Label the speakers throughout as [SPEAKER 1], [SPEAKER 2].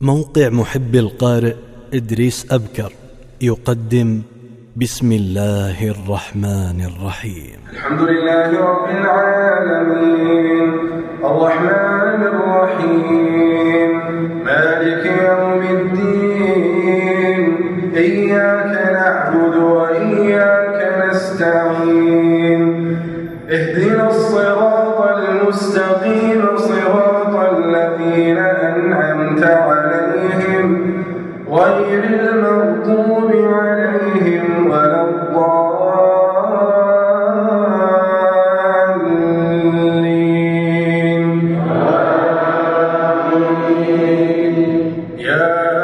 [SPEAKER 1] موقع محب القارئ إدريس أبكر يقدم بسم الله الرحمن الرحيم.
[SPEAKER 2] الحمد لله رب العالمين. الرحمن الرحيم. مالك يوم الدين. إياك نعبد وإياك نستعين. اهدنا الصراط المستقيم. أنعمت عليهم غير المغضوب عليهم ولا الضالين. يا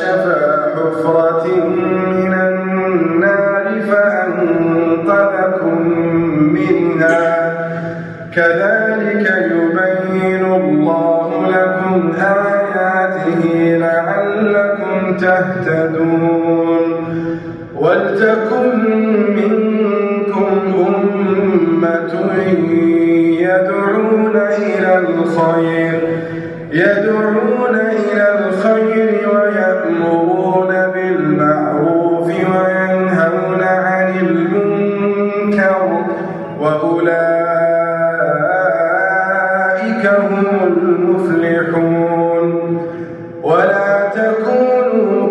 [SPEAKER 2] شفا حفرة من النار فأنقذكم منها. كذلك يبين الله لكم آياته لعلكم تهتدون. ولتكن منكم أمة يدعون إلى الخير يدعون إلى الخير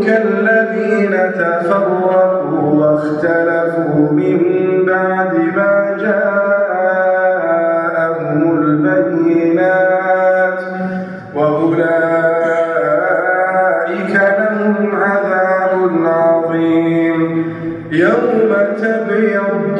[SPEAKER 2] كالذين تفرقوا واختلفوا من بعد ما جاءهم البينات وأولئك لهم عذاب عظيم. يوم تبيض